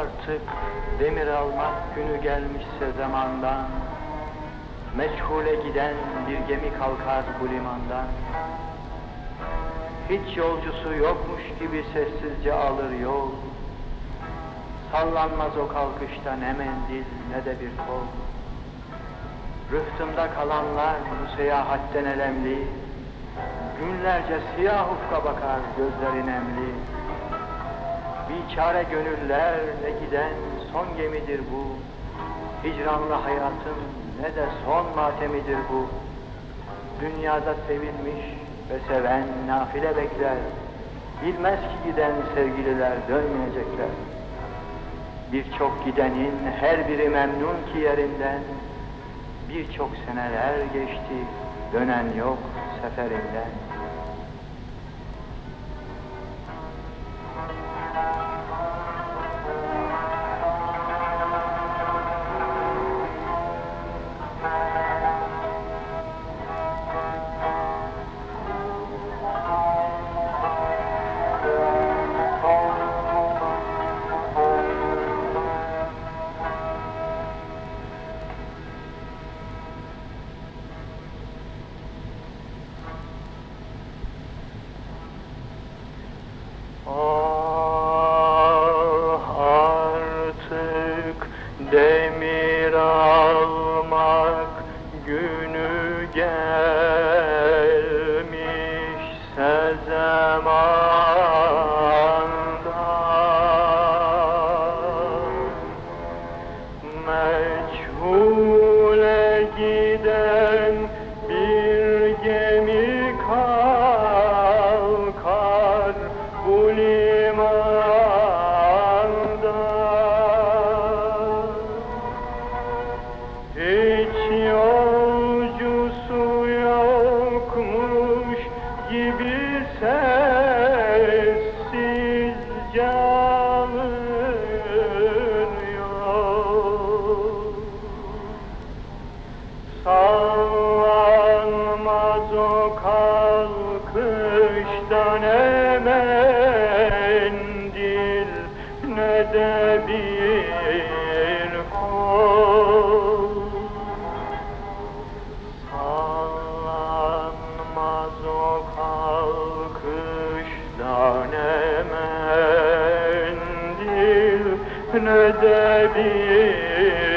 Artık demir almak günü gelmişse zamandan Meçhule giden bir gemi kalkar bu limandan. Hiç yolcusu yokmuş gibi sessizce alır yol. Sallanmaz o kalkışta ne mendil ne de bir kol. Rıhtımda kalanlar bu seyahatten elemli. Günlerce siyah ufka bakar gözleri nemli Biçare gönüller ne giden son gemidir bu. Hicranlı hayatın ne de son matemidir bu. Dünyada sevilmiş ve seven nafile bekler. Bilmez ki giden sevgililer dönmeyecekler. Birçok gidenin her biri memnun ki yerinden. Birçok seneler geçti dönen yok seferinden demir almak günü Sallanmaz o kalkışta ne mendil ne de bir kol Sallanmaz o kalkışta ne mendil ne de bir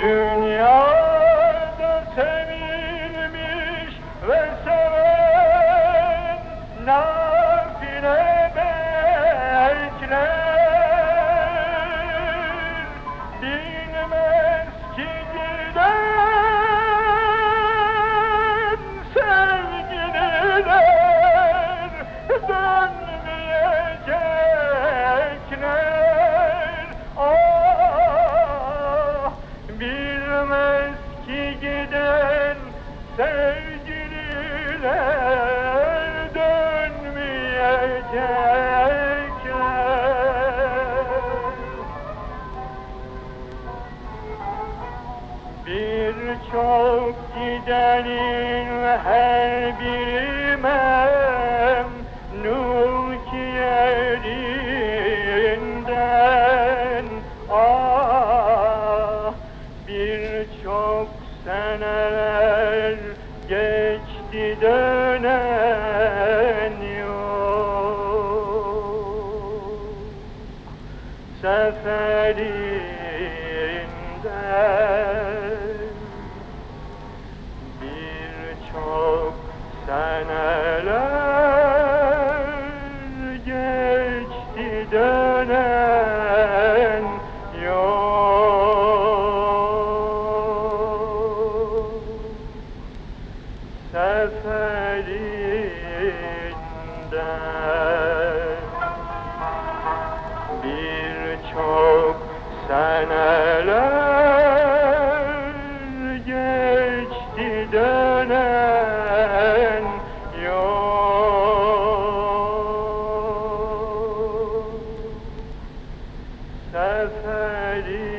Dünyada Birçok gidenin her biri memnun ki yerinden. Ah birçok seneler Seferinden birçok seneler geçti dönen yok seferinden birçok seneler geçti dönen yok seferinden